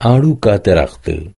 आड़ू का दरख्त